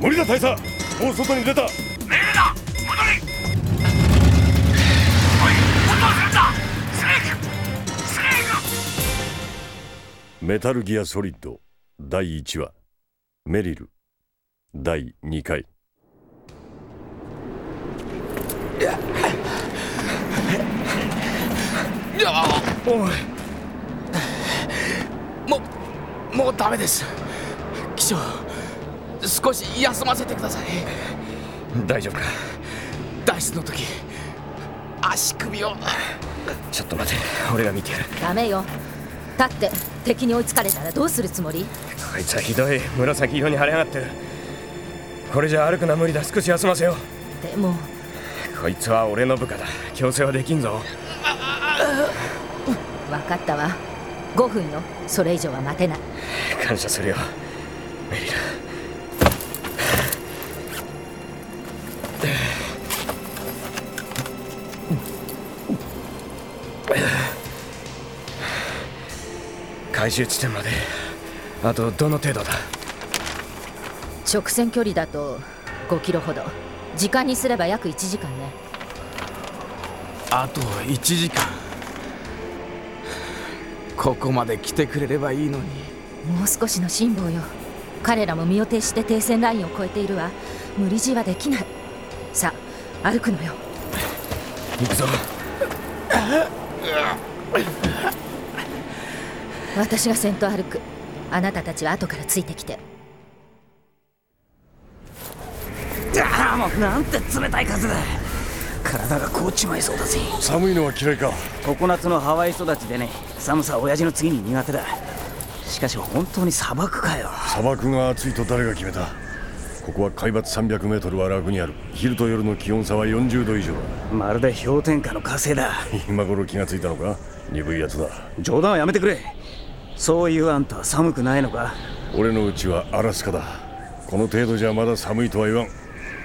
無理だ大佐もう外に出た。命令だ戻れ。おいどうするんだスネーク。スネーメタルギアソリッド第1話。メリル。第2回。おい。もうもうダメです。機長少し休ませてください。大丈夫か？脱出の時足首を。ちょっと待て。俺が見てやる。ダメよ。立って敵に追いつかれたらどうするつもり？こいつはひどい。紫色に腫れ上がってる。これじゃ歩くのは無理だ。少し休ませよでも。うこいつは俺の部下だ。強制はできんぞ。分かったわ。5分よ。それ以上は待てない。感謝するよ回収地点まで。あとどの程度だ？直線距離だと5キロほど。時間にすれば約1時間ね。あと1時間。ここまで来てくれればいいのに。もう少しの辛抱よ。彼らも身を挺して停戦ラインを越えているわ。無理強いはできない。さあ歩くのよ。行くぞ私が先頭歩く。あなたたちは後からついてきて。ああもうなんて冷たい風だ。体が凍っちまいそうだぜ。寒いのは嫌いか。常夏のハワイ育ちでね。寒さは親父の次に苦手だ。しかし本当に砂漠かよ。砂漠が暑いと誰が決めた？ここは海抜 300m は楽にある。昼と夜の気温差は40度以上。だまるで氷点下の火星だ。今頃気がついたのか？鈍いやつだ。冗談はやめてくれそういうあんたは寒くないのか？俺のうちはアラスカだ。この程度じゃまだ寒いとは言わん。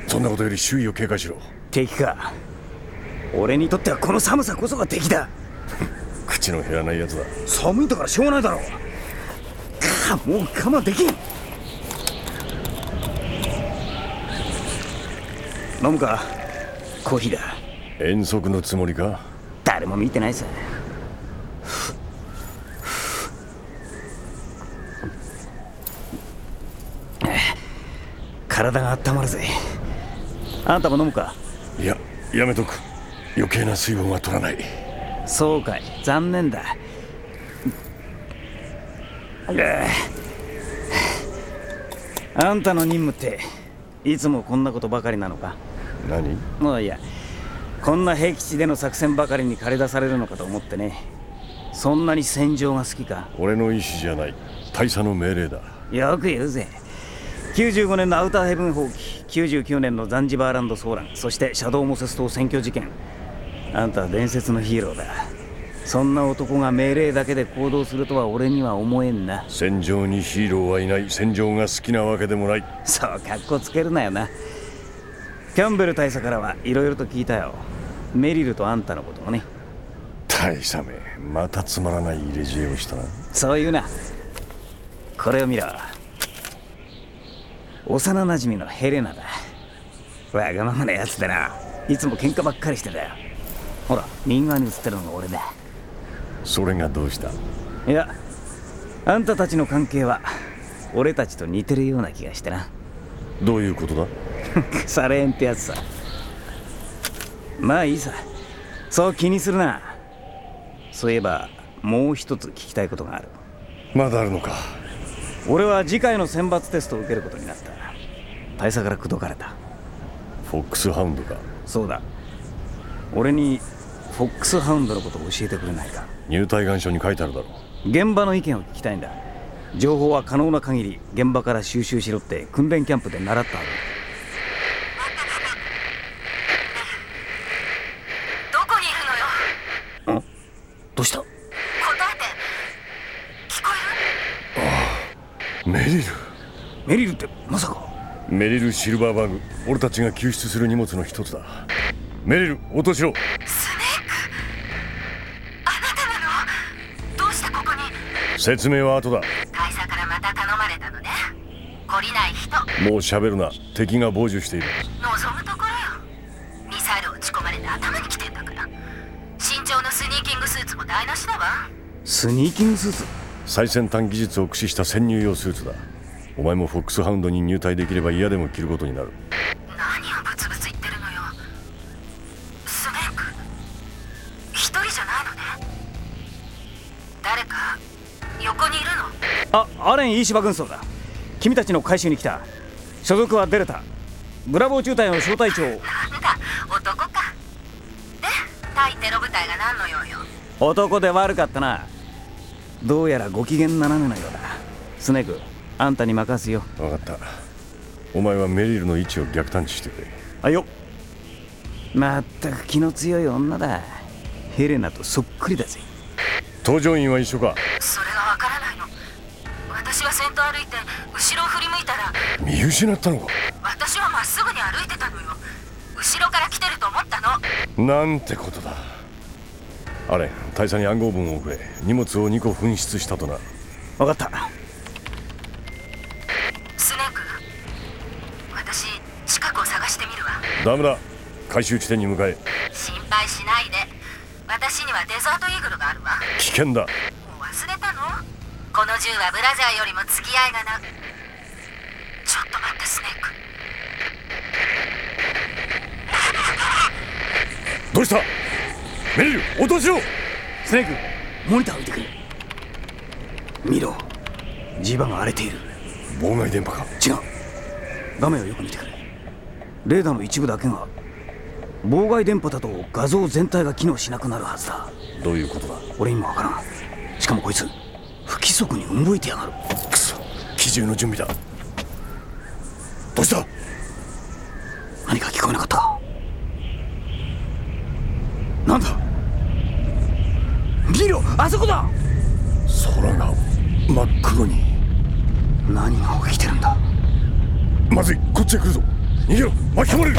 そんなことより周囲を警戒しろ。敵か。俺にとってはこの寒さこそが敵だ。口の減らないやつだ。寒いんだからしょうがないだろ。うかもう我慢できん。飲むか？コーヒーだ。遠足のつもりか？誰も見てないさ体が温まるぜ。あんたも飲むか？いややめとく。余計な水分は取らない。そうかい。残念だ。あんたの任務っていつもこんなことばかりなのか？何？もういや。こんな僻地での作戦ばかりに駆り出されるのかと思ってね。そんなに戦場が好きか？俺の意思じゃない。大佐の命令だ。よく言うぜ95年のアウターヘブン放棄99年のザンジバーランド騒乱そしてシャドウモセス島占拠事件。あんたは伝説のヒーローだ。そんな男が命令だけで行動するとは俺には思えんな。戦場にヒーローはいない。戦場が好きなわけでもない。そうかっこつけるなよな。キャンベル大佐からはいろいろと聞いたよ。メリルとあんたのこともね。大佐めまたつまらない入れ知恵をしたな。そういうな。これを見ろ幼なじみのヘレナだ。わがままなやつでな。いつも喧嘩ばっかりしてたよ。ほら右側に映ってるのが俺だ。それがどうした？いやあんたたちの関係は俺たちと似てるような気がしてな。どういうことだ？腐れ縁ってやつさ。まあいいさ。そう気にするな。そういえばもう一つ聞きたいことがある。まだあるのか俺は次回の選抜テストを受けることになった。大佐から口説かれた。フォックスハウンドか。そうだ。俺にフォックスハウンドのことを教えてくれないか。入隊願書に書いてあるだろ。現場の意見を聞きたいんだ。情報は可能な限り現場から収集しろって訓練キャンプで習ったはず。どこにいるのよ？どうした答えて聞こえるメリル。メリルってまさか。メリルシルバーバーグ俺たちが救出する荷物の一つだ。メリル応答しろ。スネーク。あなたなの？どうしてここに？説明は後だ。会社からまた頼まれたのね。懲りない人。もう喋るな。敵が傍受している。望むところよ。ミサイル撃ち込まれて頭に来てんだから。身長のスニーキングスーツも台無しだわ。スニーキングスーツ？最先端技術を駆使した潜入用スーツだ。お前もフォックスハウンドに入隊できれば嫌でも着ることになる。何をブツブツ言ってるのよ。スネーク一人じゃないのね。誰か横にいるの？あアレン飯芝軍曹だ。君たちの回収に来た。所属はデルタ。ブラボー中隊の小隊長。なんだ男か。で対テロ部隊が何の用よ。男で悪かったなどうやらご機嫌斜めのようだ。スネークあんたに任すよ。分かった。お前はメリルの位置を逆探知してくれ。あよまっ。たく気の強い女だ。ヘレナとそっくりだぜ。搭乗員は一緒か。それがわからないの。私は先頭歩いて後ろを振り向いたら。見失ったのか。私はまっすぐに歩いてたのよ。後ろから来てると思ったの。なんてことだアレン大佐に暗号文を送れ。荷物を2個紛失したとな。分かった。スネーク私近くを探してみるわ。ダメだ。回収地点に向かえ。心配しないで。私にはデザートイーグルがあるわ。危険だ。もう忘れたの？この銃はブラジャーよりも付き合いがな。ちょっと待ってスネーク。どうした？メリル応答しろ。スネークモニター置いてくれ。見ろ。磁場が荒れている。妨害電波か。違う。画面をよく見てくれ。レーダーの一部だけが妨害電波だと画像全体が機能しなくなるはずだ。どういうことだ？俺にもわからん。しかもこいつ不規則に動いてやがる。クソ機銃の準備だ。どうした？何か聞こえなかったか？なんだ？あそこだ。空が真っ黒に。何が起きてるんだ。まずいこっちへ来るぞ。逃げろ巻き込まれる